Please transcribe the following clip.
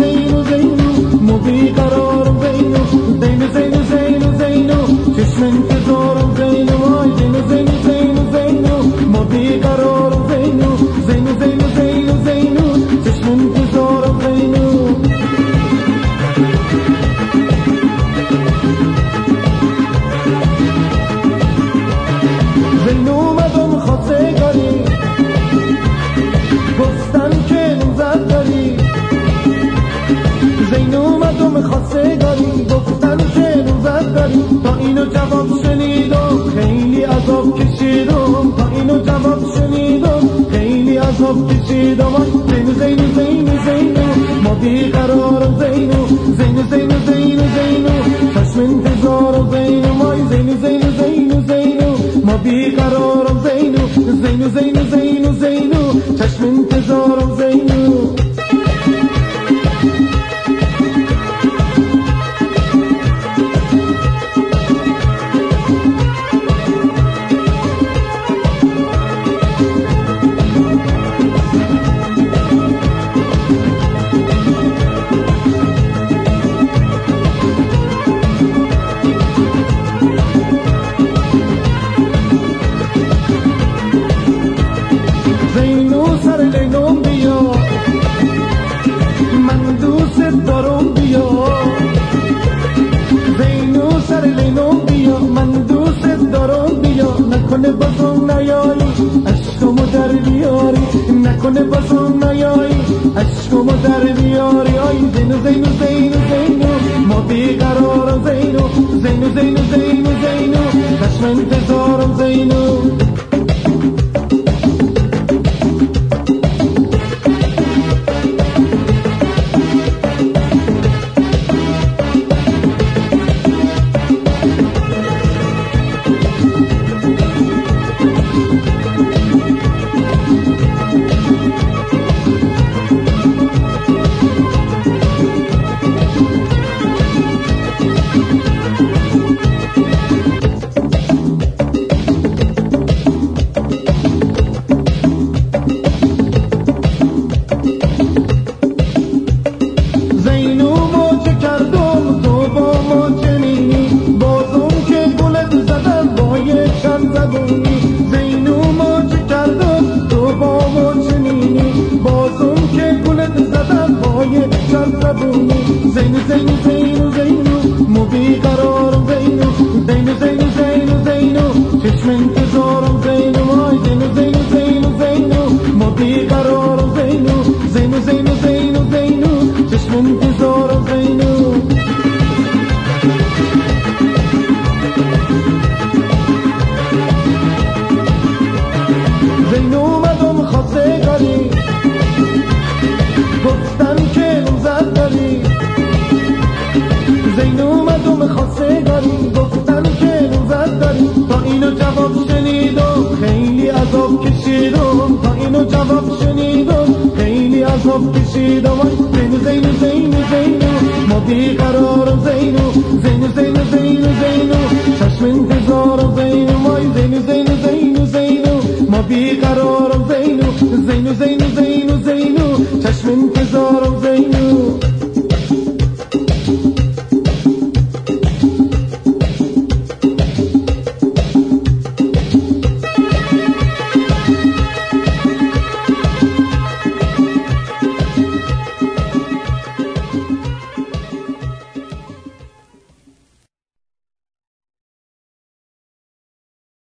زینو زینو ما بیقرارم زینو زینو زینو زینو زینو چشم انتظارم زینو وای زینو زینو زینو زینو ما بیقرارم زینو زینو زینو زینو زینو چشم انتظارم زینو زینو اومدم خواستگاری گفتن که جواب شنیدم خیلی عذاب کشیدم تا اینو جواب شنیدم خیلی عذاب کشیدم زینو زینو زینو زینو ما بیقرارم زینو زینو زینو زینو زینو چشم انتظارم زینو مای زینو زینو زینو زینو ما بیقرارم زینو زینو زینو زینو زینو چشم انتظارم زینو زینو زینو سر لینم بیا من دوست دارم بیا نکنه بازم نیایی عشقمو در بیاری نکنه بازم نیایی عشقمو در بیاری آی زینو زینو زینو زینو ما بیقرارم زینو زینو زینو زینو زینو چشم انتظارم زینو زینو زینو زینو زینو مو بیقرارم زینو زینو زینو زینو زینو چشم انتظارم زینو وای زینو زینو زینو زینو مو بیقرارم زینو زینو زینو زینو زینو چشم انتظارم زینو زینو اومدم خواستگاری گفتن خوب کشید و زین زین زین زین مادی قرار زین زین زین زین زین چشم انتظار زین وای زین زین زین زین ما بی قرار زین زین زین